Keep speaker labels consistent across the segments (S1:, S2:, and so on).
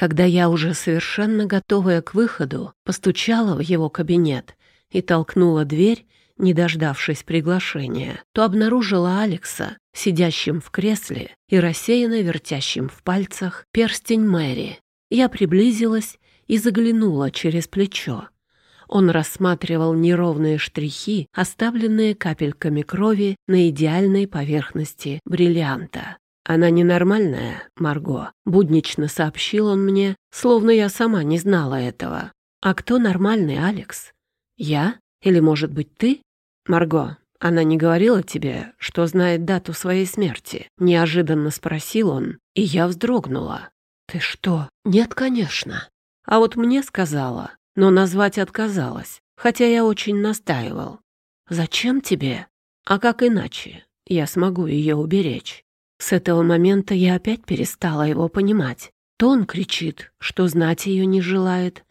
S1: Когда я уже совершенно готовая к выходу, постучала в его кабинет и толкнула дверь, не дождавшись приглашения, то обнаружила Алекса, сидящим в кресле и рассеянно вертящим в пальцах перстень Мэри. Я приблизилась и заглянула через плечо. Он рассматривал неровные штрихи, оставленные капельками крови на идеальной поверхности бриллианта. «Она ненормальная, Марго», — буднично сообщил он мне, словно я сама не знала этого. «А кто нормальный, Алекс? Я? Или, может быть, ты?» «Марго, она не говорила тебе, что знает дату своей смерти?» Неожиданно спросил он, и я вздрогнула. «Ты что?» «Нет, конечно». А вот мне сказала, но назвать отказалась, хотя я очень настаивал. «Зачем тебе? А как иначе? Я смогу ее уберечь». С этого момента я опять перестала его понимать. То он кричит, что знать ее не желает,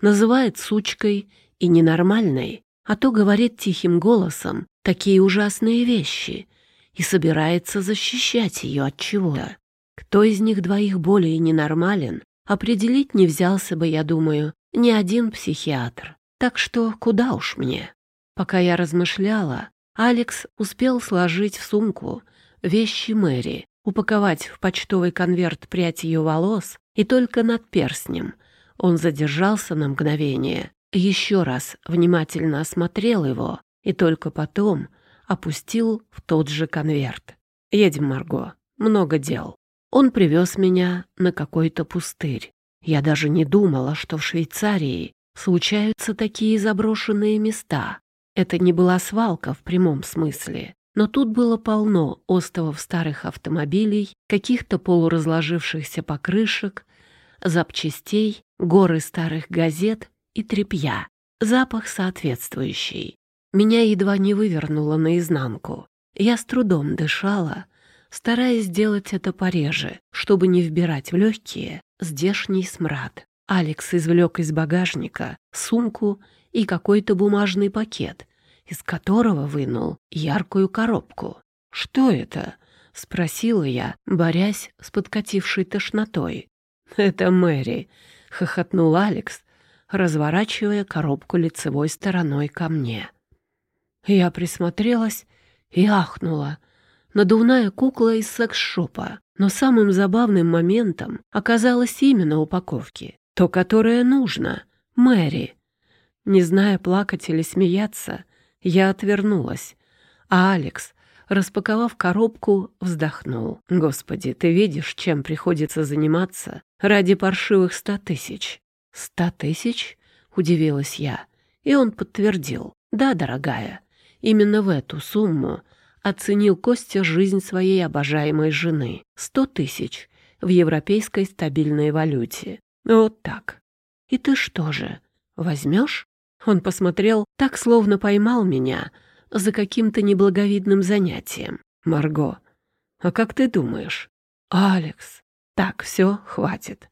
S1: называет сучкой и ненормальной, а то говорит тихим голосом такие ужасные вещи и собирается защищать ее от чего-то. Кто из них двоих более ненормален, определить не взялся бы, я думаю, ни один психиатр. Так что куда уж мне. Пока я размышляла, Алекс успел сложить в сумку вещи Мэри, упаковать в почтовый конверт прядь ее волос и только над перстнем. Он задержался на мгновение, еще раз внимательно осмотрел его и только потом опустил в тот же конверт. «Едем, Марго. Много дел». Он привез меня на какой-то пустырь. Я даже не думала, что в Швейцарии случаются такие заброшенные места. Это не была свалка в прямом смысле, но тут было полно остовов старых автомобилей, каких-то полуразложившихся покрышек, запчастей, горы старых газет и тряпья. Запах соответствующий. Меня едва не вывернуло наизнанку. Я с трудом дышала, стараясь сделать это пореже, чтобы не вбирать в легкие здешний смрад. Алекс извлек из багажника сумку и какой-то бумажный пакет, из которого вынул яркую коробку. «Что это?» — спросила я, борясь с подкатившей тошнотой. «Это Мэри», — хохотнул Алекс, разворачивая коробку лицевой стороной ко мне. Я присмотрелась и ахнула. Надувная кукла из секс-шопа. Но самым забавным моментом оказалось имя на упаковке. То, которое нужно. Мэри. Не зная, плакать или смеяться, я отвернулась. А Алекс, распаковав коробку, вздохнул. «Господи, ты видишь, чем приходится заниматься ради паршивых ста тысяч?» «Ста тысяч?» — удивилась я. И он подтвердил. «Да, дорогая, именно в эту сумму оценил Костя жизнь своей обожаемой жены. Сто тысяч в европейской стабильной валюте. Вот так. И ты что же, возьмешь?» Он посмотрел так, словно поймал меня за каким-то неблаговидным занятием. «Марго, а как ты думаешь?» «Алекс, так, все, хватит.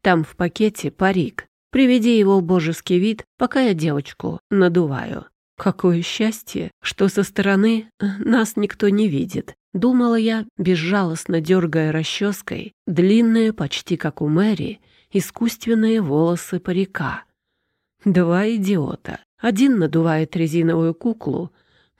S1: Там в пакете парик. Приведи его в божеский вид, пока я девочку надуваю. Какое счастье, что со стороны э, нас никто не видит. Думала я, безжалостно дергая расческой, длинные, почти как у Мэри, искусственные волосы парика. Два идиота. Один надувает резиновую куклу,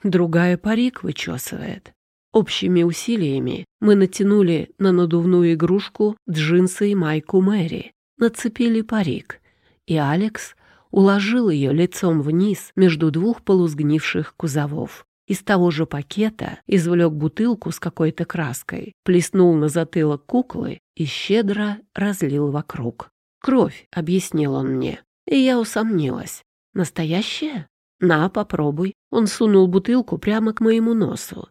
S1: другая парик вычесывает. Общими усилиями мы натянули на надувную игрушку джинсы и майку Мэри нацепили парик, и Алекс уложил ее лицом вниз между двух полузгнивших кузовов. Из того же пакета извлек бутылку с какой-то краской, плеснул на затылок куклы и щедро разлил вокруг. «Кровь», — объяснил он мне, и я усомнилась. «Настоящая? На, попробуй». Он сунул бутылку прямо к моему носу.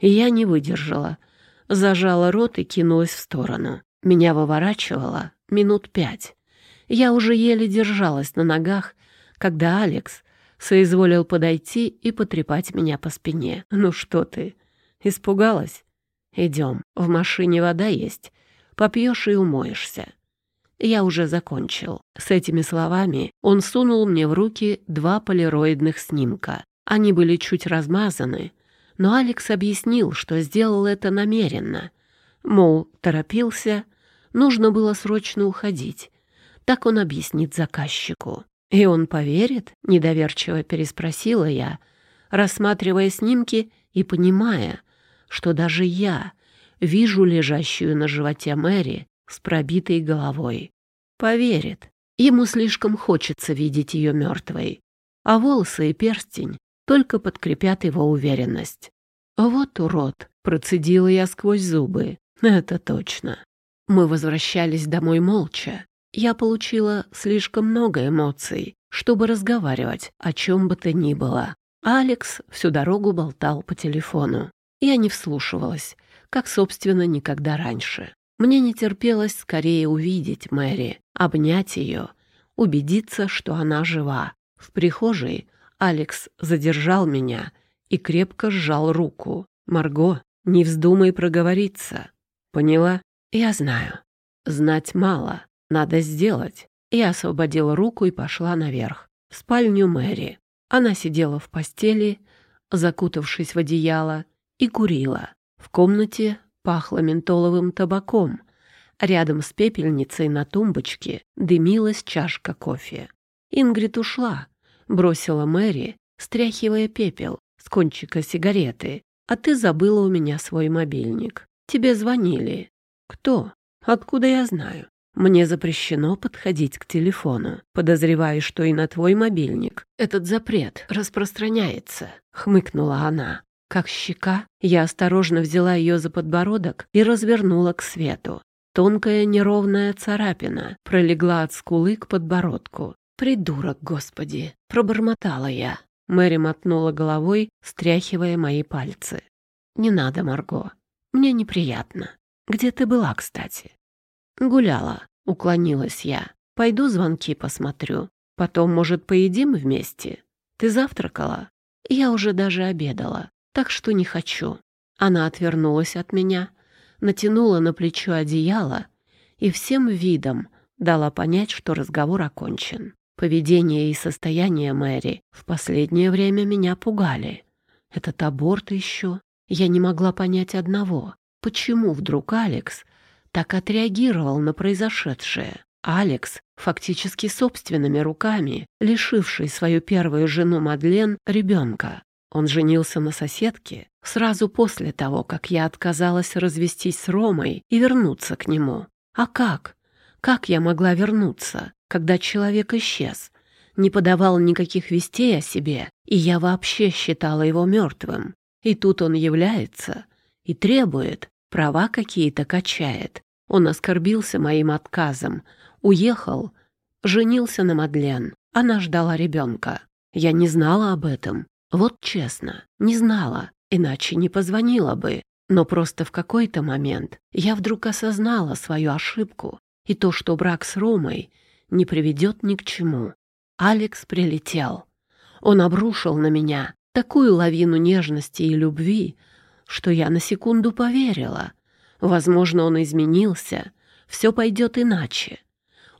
S1: И я не выдержала. Зажала рот и кинулась в сторону. Меня выворачивало минут пять. Я уже еле держалась на ногах, когда Алекс соизволил подойти и потрепать меня по спине. «Ну что ты, испугалась? Идем, в машине вода есть, попьешь и умоешься». Я уже закончил. С этими словами он сунул мне в руки два полироидных снимка. Они были чуть размазаны, но Алекс объяснил, что сделал это намеренно. Мол, торопился — Нужно было срочно уходить. Так он объяснит заказчику. «И он поверит?» — недоверчиво переспросила я, рассматривая снимки и понимая, что даже я вижу лежащую на животе Мэри с пробитой головой. Поверит. Ему слишком хочется видеть ее мертвой. А волосы и перстень только подкрепят его уверенность. «Вот урод!» — процедила я сквозь зубы. «Это точно». Мы возвращались домой молча. Я получила слишком много эмоций, чтобы разговаривать о чем бы то ни было. Алекс всю дорогу болтал по телефону. Я не вслушивалась, как, собственно, никогда раньше. Мне не терпелось скорее увидеть Мэри, обнять ее, убедиться, что она жива. В прихожей Алекс задержал меня и крепко сжал руку. «Марго, не вздумай проговориться. Поняла? Я знаю. Знать мало. Надо сделать». Я освободила руку и пошла наверх, в спальню Мэри. Она сидела в постели, закутавшись в одеяло, и курила. В комнате пахло ментоловым табаком. Рядом с пепельницей на тумбочке дымилась чашка кофе. Ингрид ушла, бросила Мэри, стряхивая пепел с кончика сигареты. «А ты забыла у меня свой мобильник. Тебе звонили». «Кто? Откуда я знаю?» «Мне запрещено подходить к телефону. Подозреваю, что и на твой мобильник этот запрет распространяется», — хмыкнула она. Как щека, я осторожно взяла ее за подбородок и развернула к свету. Тонкая неровная царапина пролегла от скулы к подбородку. «Придурок, господи!» — пробормотала я. Мэри мотнула головой, стряхивая мои пальцы. «Не надо, Марго. Мне неприятно. Где ты была, кстати?» «Гуляла», — уклонилась я. «Пойду звонки посмотрю. Потом, может, поедим вместе? Ты завтракала?» «Я уже даже обедала так что не хочу». Она отвернулась от меня, натянула на плечо одеяло и всем видом дала понять, что разговор окончен. Поведение и состояние Мэри в последнее время меня пугали. Этот аборт еще. Я не могла понять одного. Почему вдруг Алекс так отреагировал на произошедшее? Алекс, фактически собственными руками, лишивший свою первую жену Мадлен ребенка. Он женился на соседке сразу после того, как я отказалась развестись с Ромой и вернуться к нему. А как? Как я могла вернуться, когда человек исчез, не подавал никаких вестей о себе, и я вообще считала его мертвым? И тут он является и требует, права какие-то качает. Он оскорбился моим отказом, уехал, женился на Мадлен. Она ждала ребенка. Я не знала об этом, вот честно, не знала, иначе не позвонила бы. Но просто в какой-то момент я вдруг осознала свою ошибку и то, что брак с Ромой не приведет ни к чему. Алекс прилетел. Он обрушил на меня такую лавину нежности и любви, что я на секунду поверила. Возможно, он изменился, все пойдет иначе.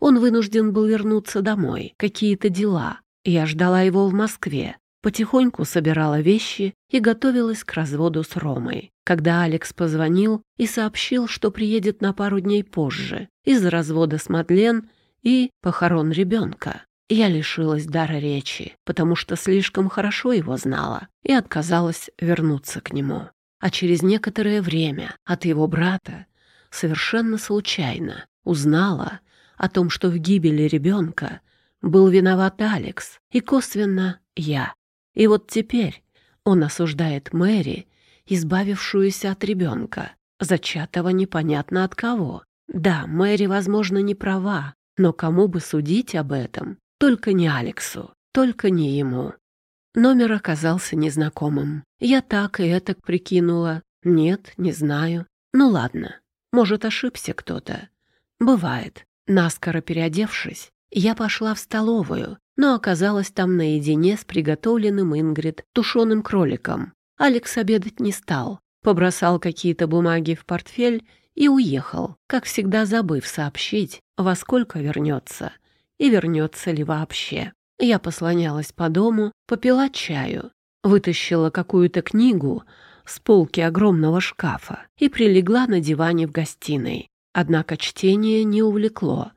S1: Он вынужден был вернуться домой, какие-то дела. Я ждала его в Москве, потихоньку собирала вещи и готовилась к разводу с Ромой. Когда Алекс позвонил и сообщил, что приедет на пару дней позже из-за развода с Мадлен и похорон ребенка, я лишилась дара речи, потому что слишком хорошо его знала и отказалась вернуться к нему. А через некоторое время от его брата совершенно случайно узнала о том, что в гибели ребенка был виноват Алекс и косвенно я. И вот теперь он осуждает Мэри, избавившуюся от ребенка, зачатого непонятно от кого. Да, Мэри, возможно, не права, но кому бы судить об этом? Только не Алексу, только не ему. Номер оказался незнакомым. Я так и этак прикинула. Нет, не знаю. Ну ладно, может, ошибся кто-то. Бывает. Наскоро переодевшись, я пошла в столовую, но оказалась там наедине с приготовленным Ингрид тушеным кроликом. Алекс обедать не стал, побросал какие-то бумаги в портфель и уехал, как всегда забыв сообщить, во сколько вернется и вернется ли вообще. Я послонялась по дому, попила чаю, вытащила какую-то книгу с полки огромного шкафа и прилегла на диване в гостиной. Однако чтение не увлекло.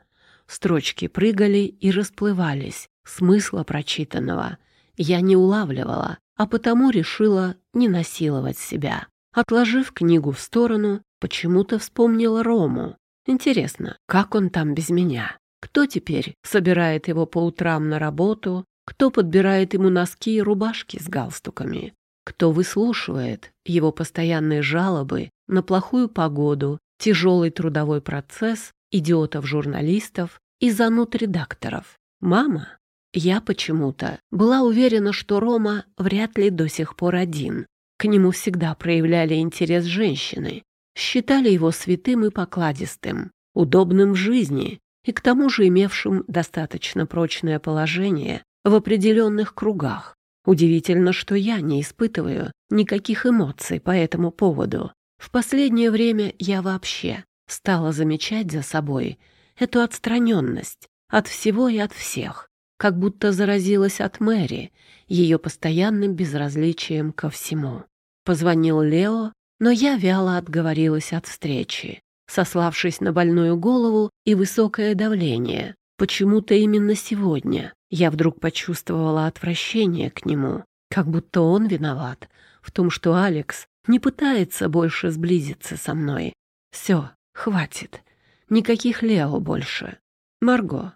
S1: Строчки прыгали и расплывались, смысла прочитанного я не улавливала, а потому решила не насиловать себя. Отложив книгу в сторону, почему-то вспомнила Рому. Интересно, как он там без меня? Кто теперь собирает его по утрам на работу? Кто подбирает ему носки и рубашки с галстуками? Кто выслушивает его постоянные жалобы на плохую погоду, тяжелый трудовой процесс, идиотов-журналистов и зануд редакторов? Мама? Я почему-то была уверена, что Рома вряд ли до сих пор один. К нему всегда проявляли интерес женщины, считали его святым и покладистым, удобным в жизни и к тому же имевшим достаточно прочное положение в определенных кругах. Удивительно, что я не испытываю никаких эмоций по этому поводу. В последнее время я вообще стала замечать за собой эту отстраненность от всего и от всех как будто заразилась от Мэри, ее постоянным безразличием ко всему. Позвонил Лео, но я вяло отговорилась от встречи, сославшись на больную голову и высокое давление. Почему-то именно сегодня я вдруг почувствовала отвращение к нему, как будто он виноват в том, что Алекс не пытается больше сблизиться со мной. Все, хватит. Никаких Лео больше. Марго,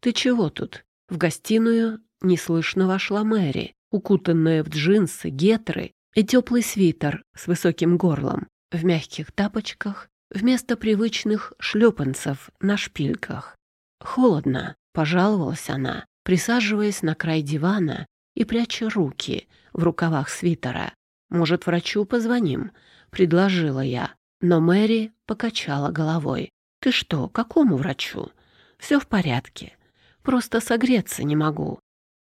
S1: ты чего тут? В гостиную неслышно вошла Мэри, укутанная в джинсы, гетры и теплый свитер с высоким горлом, в мягких тапочках, вместо привычных шлепанцев на шпильках. «Холодно», — пожаловалась она, присаживаясь на край дивана и пряча руки в рукавах свитера. «Может, врачу позвоним?» — предложила я. Но Мэри покачала головой. «Ты что, какому врачу? Все в порядке. Просто согреться не могу.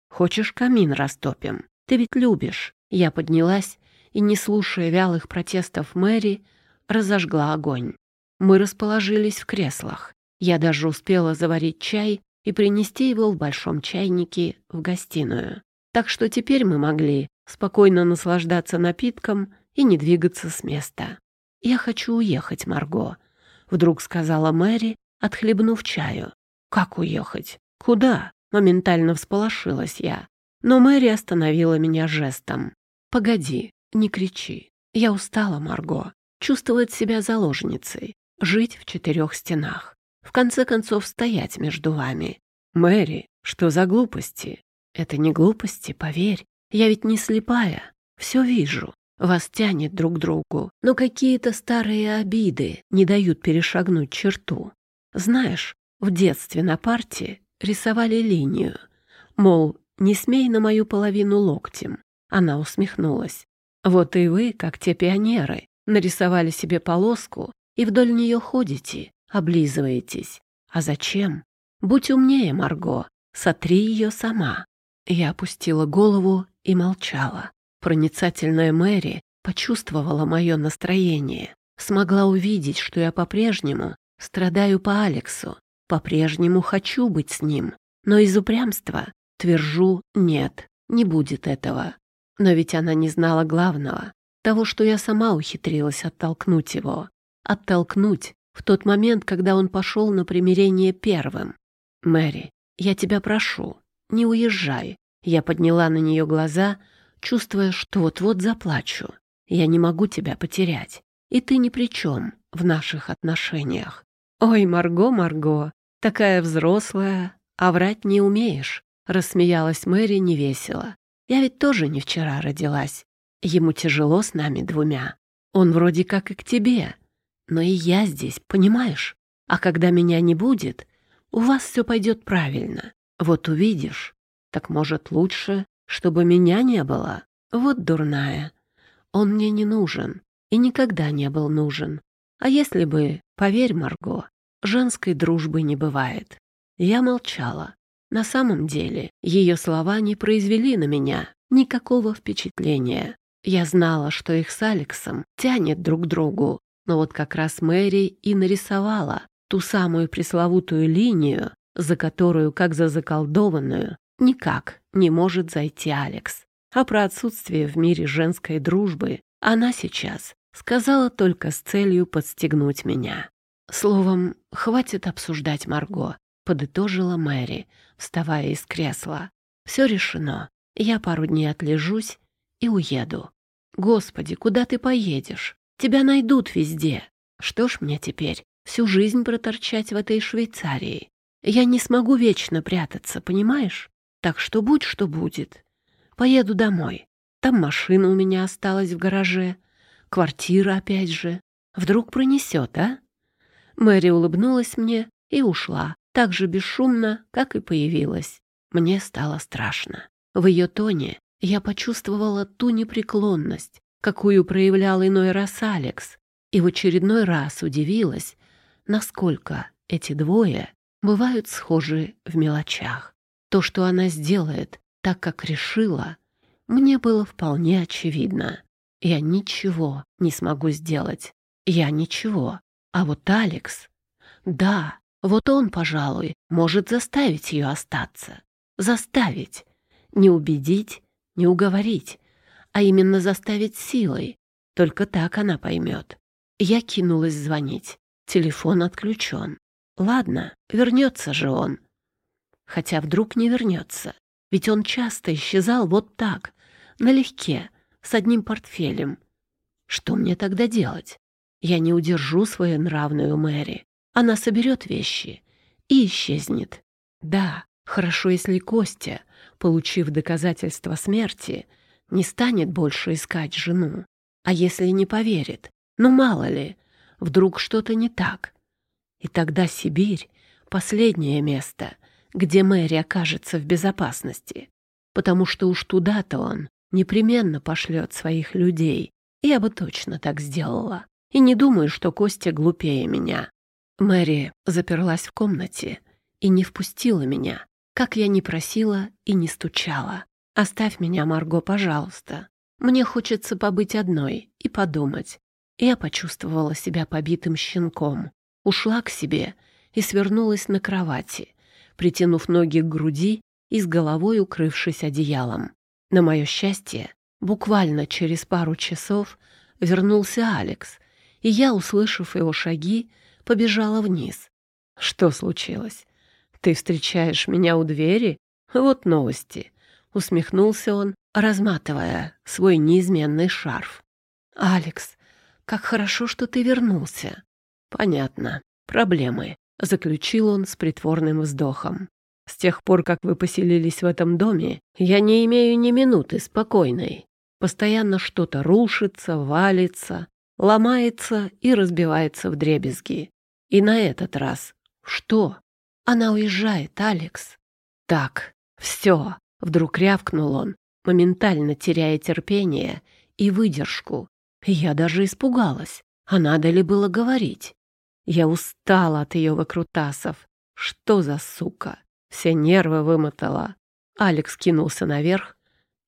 S1: Хочешь, камин растопим? Ты ведь любишь. Я поднялась и, не слушая вялых протестов Мэри, разожгла огонь. Мы расположились в креслах. Я даже успела заварить чай и принести его в большом чайнике в гостиную. Так что теперь мы могли спокойно наслаждаться напитком и не двигаться с места. «Я хочу уехать, Марго», — вдруг сказала Мэри, отхлебнув чаю. «Как уехать? «Куда?» — моментально всполошилась я. Но Мэри остановила меня жестом. «Погоди, не кричи. Я устала, Марго. Чувствовать себя заложницей. Жить в четырех стенах. В конце концов, стоять между вами. Мэри, что за глупости? Это не глупости, поверь. Я ведь не слепая. Все вижу. Вас тянет друг к другу. Но какие-то старые обиды не дают перешагнуть черту. Знаешь, в детстве на парте рисовали линию. Мол, не смей на мою половину локтем. Она усмехнулась. Вот и вы, как те пионеры, нарисовали себе полоску и вдоль нее ходите, облизываетесь. А зачем? Будь умнее, Марго, сотри ее сама. Я опустила голову и молчала. Проницательная Мэри почувствовала мое настроение, смогла увидеть, что я по-прежнему страдаю по Алексу, по-прежнему хочу быть с ним, но из упрямства твержу «нет, не будет этого». Но ведь она не знала главного, того, что я сама ухитрилась оттолкнуть его. Оттолкнуть в тот момент, когда он пошел на примирение первым. «Мэри, я тебя прошу, не уезжай». Я подняла на нее глаза, чувствуя, что вот-вот заплачу. Я не могу тебя потерять, и ты ни при чем в наших отношениях. «Ой, Марго, Марго, такая взрослая, а врать не умеешь», — рассмеялась Мэри невесело. «Я ведь тоже не вчера родилась. Ему тяжело с нами двумя. Он вроде как и к тебе. Но и я здесь, понимаешь? А когда меня не будет, у вас все пойдет правильно. Вот увидишь. Так может лучше, чтобы меня не было? Вот дурная. Он мне не нужен и никогда не был нужен. А если бы, поверь, Марго, женской дружбы не бывает. Я молчала. На самом деле, ее слова не произвели на меня никакого впечатления. Я знала, что их с Алексом тянет друг к другу, но вот как раз Мэри и нарисовала ту самую пресловутую линию, за которую, как за заколдованную, никак не может зайти Алекс. А про отсутствие в мире женской дружбы она сейчас сказала только с целью подстегнуть меня. Словом, хватит обсуждать Марго, подытожила Мэри, вставая из кресла. Все решено. Я пару дней отлежусь и уеду. Господи, куда ты поедешь? Тебя найдут везде. Что ж мне теперь, всю жизнь проторчать в этой Швейцарии? Я не смогу вечно прятаться, понимаешь? Так что будь что будет. Поеду домой. Там машина у меня осталась в гараже. Квартира опять же. Вдруг пронесет, а? Мэри улыбнулась мне и ушла, так же бесшумно, как и появилась. Мне стало страшно. В ее тоне я почувствовала ту непреклонность, какую проявлял иной раз Алекс, и в очередной раз удивилась, насколько эти двое бывают схожи в мелочах. То, что она сделает так, как решила, мне было вполне очевидно. Я ничего не смогу сделать. Я ничего. А вот Алекс... Да, вот он, пожалуй, может заставить ее остаться. Заставить. Не убедить, не уговорить, а именно заставить силой. Только так она поймет. Я кинулась звонить. Телефон отключен. Ладно, вернется же он. Хотя вдруг не вернется. Ведь он часто исчезал вот так, налегке, с одним портфелем. Что мне тогда делать? Я не удержу свою нравную Мэри. Она соберет вещи и исчезнет. Да, хорошо, если Костя, получив доказательство смерти, не станет больше искать жену. А если не поверит? Ну, мало ли, вдруг что-то не так. И тогда Сибирь — последнее место, где Мэри окажется в безопасности, потому что уж туда-то он непременно пошлет своих людей. Я бы точно так сделала. И не думаю, что Костя глупее меня. Мэри заперлась в комнате и не впустила меня, как я не просила и не стучала. «Оставь меня, Марго, пожалуйста. Мне хочется побыть одной и подумать». Я почувствовала себя побитым щенком. Ушла к себе и свернулась на кровати, притянув ноги к груди и с головой укрывшись одеялом. На мое счастье, буквально через пару часов вернулся Алекс, и я, услышав его шаги, побежала вниз. «Что случилось? Ты встречаешь меня у двери? Вот новости!» Усмехнулся он, разматывая свой неизменный шарф. «Алекс, как хорошо, что ты вернулся!» «Понятно. Проблемы», — заключил он с притворным вздохом. С тех пор, как вы поселились в этом доме, я не имею ни минуты спокойной. Постоянно что-то рушится, валится, ломается и разбивается в дребезги. И на этот раз что? Она уезжает, Алекс. Так, все. Вдруг рявкнул он, моментально теряя терпение и выдержку. Я даже испугалась. А надо ли было говорить? Я устала от ее выкрутасов. Что за сука? Все нервы вымотала. Алекс кинулся наверх.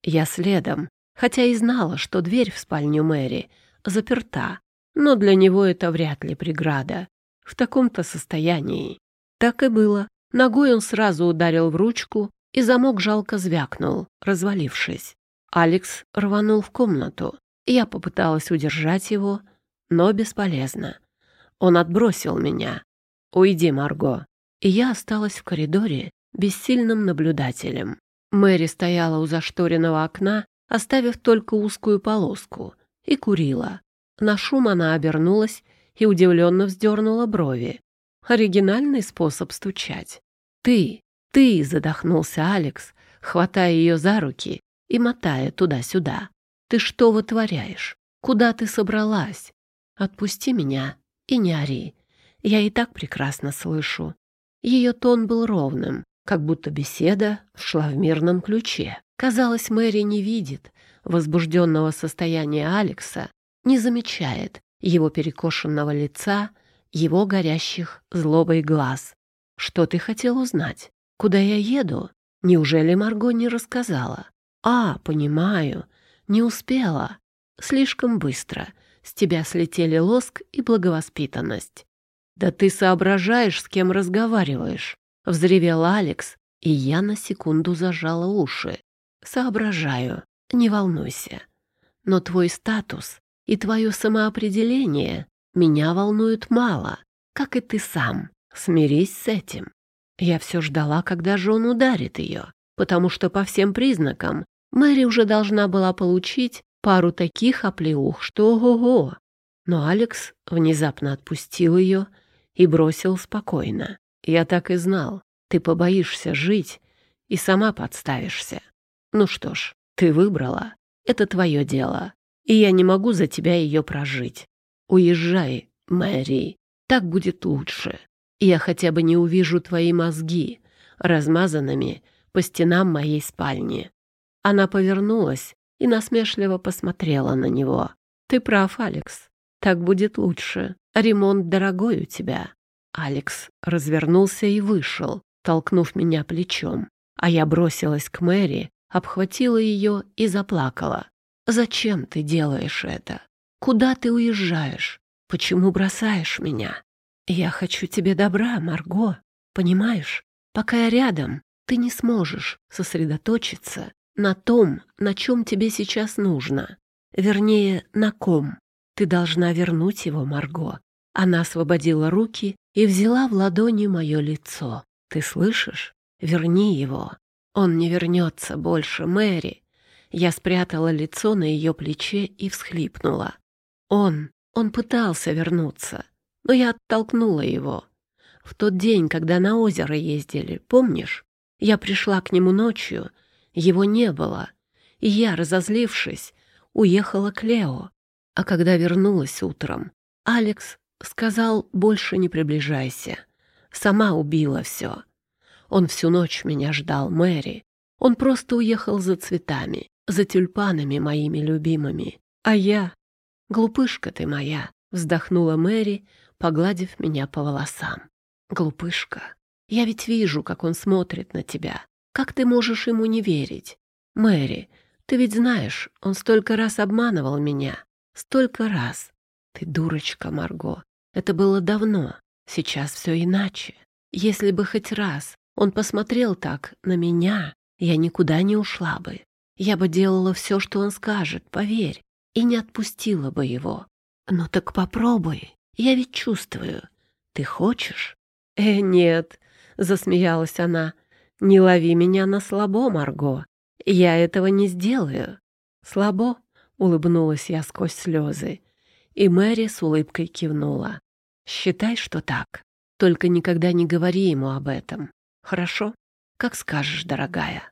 S1: Я следом, хотя и знала, что дверь в спальню Мэри заперта. Но для него это вряд ли преграда. В таком-то состоянии. Так и было. Ногой он сразу ударил в ручку, и замок жалко звякнул, развалившись. Алекс рванул в комнату. Я попыталась удержать его, но бесполезно. Он отбросил меня. «Уйди, Марго». И я осталась в коридоре бессильным наблюдателем. Мэри стояла у зашторенного окна, оставив только узкую полоску, и курила. На шум она обернулась и удивленно вздернула брови. Оригинальный способ стучать. «Ты, ты!» — задохнулся Алекс, хватая ее за руки и мотая туда-сюда. «Ты что вытворяешь? Куда ты собралась? Отпусти меня и не ори. Я и так прекрасно слышу». Ее тон был ровным, как будто беседа шла в мирном ключе. Казалось, Мэри не видит возбужденного состояния Алекса, не замечает его перекошенного лица, его горящих злобой глаз. «Что ты хотел узнать? Куда я еду? Неужели Марго не рассказала?» «А, понимаю, не успела. Слишком быстро. С тебя слетели лоск и благовоспитанность. Да ты соображаешь, с кем разговариваешь. Взревел Алекс, и я на секунду зажала уши. Соображаю, не волнуйся. Но твой статус и твое самоопределение меня волнуют мало. как и ты сам. Смирись с этим. Я все ждала, когда же он ударит ее, потому что по всем признакам Мэри уже должна была получить пару таких оплеух, что ого-го. Но Алекс внезапно отпустил ее и бросил спокойно. «Я так и знал. Ты побоишься жить и сама подставишься. Ну что ж, ты выбрала. Это твое дело. И я не могу за тебя ее прожить. Уезжай, Мэри. Так будет лучше. Я хотя бы не увижу твои мозги, размазанными по стенам моей спальни. Она повернулась и насмешливо посмотрела на него. «Ты прав, Алекс. Так будет лучше. Ремонт дорогой у тебя». Алекс развернулся и вышел, толкнув меня плечом. А я бросилась к Мэри, обхватила ее и заплакала. «Зачем ты делаешь это? Куда ты уезжаешь? Почему бросаешь меня? Я хочу тебе добра, Марго. Понимаешь, пока я рядом, ты не сможешь сосредоточиться на том, на чем тебе сейчас нужно. Вернее, на ком. Ты должна вернуть его, Марго. Она освободила руки и взяла в ладони мое лицо. Ты слышишь? Верни его. Он не вернется больше, Мэри. Я спрятала лицо на ее плече и всхлипнула. Он, он пытался вернуться, но я оттолкнула его. В тот день, когда на озеро ездили, помнишь? Я пришла к нему ночью его не было, и я, разозлившись, уехала к Лео. А когда вернулась утром, Алекс сказал «больше не приближайся». Сама убила все. Он всю ночь меня ждал, Мэри. Он просто уехал за цветами, за тюльпанами моими любимыми. А я... Глупышка ты моя, вздохнула Мэри, погладив меня по волосам. Глупышка, я ведь вижу, как он смотрит на тебя, как ты можешь ему не верить? Мэри, ты ведь знаешь, он столько раз обманывал меня. Столько раз. Ты дурочка, Марго. Это было давно. Сейчас все иначе. Если бы хоть раз он посмотрел так на меня, я никуда не ушла бы. Я бы делала все, что он скажет, поверь, и не отпустила бы его. Ну так попробуй. Я ведь чувствую. Ты хочешь? Э, нет, засмеялась она. «Не лови меня на слабо, Марго. Я этого не сделаю». «Слабо?» — улыбнулась я сквозь слезы. И Мэри с улыбкой кивнула. «Считай, что так. Только никогда не говори ему об этом. Хорошо? Как скажешь, дорогая».